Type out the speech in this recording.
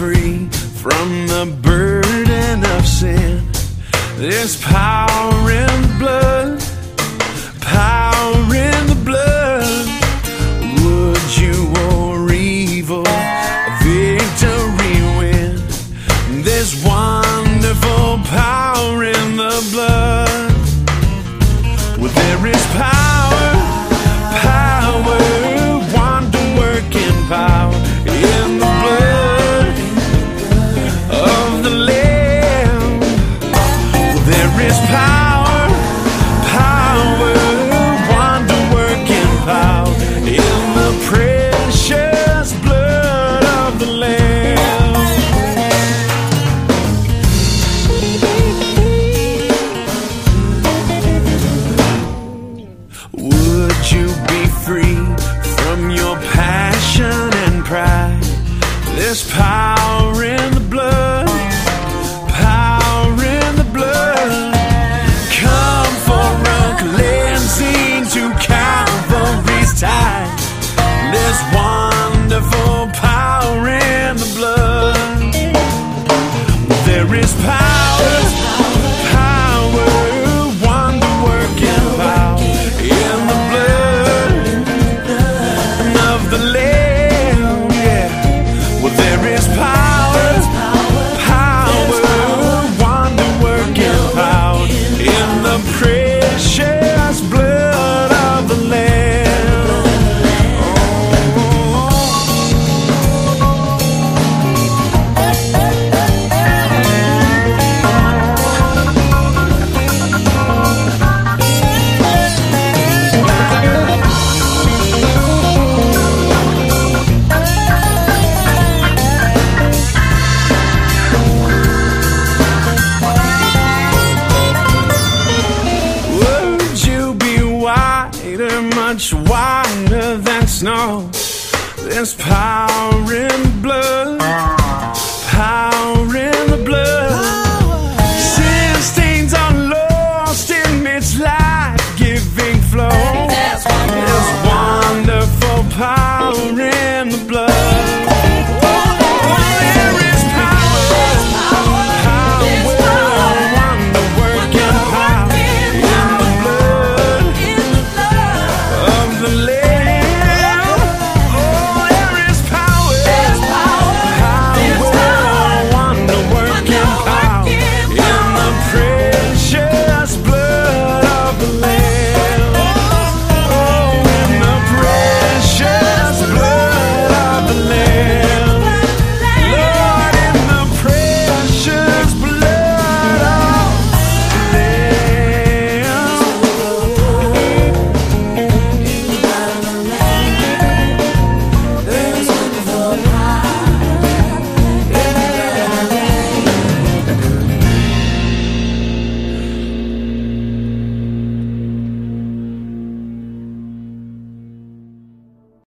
free from the burden of sin. There's power in free. snow. There's power in blood.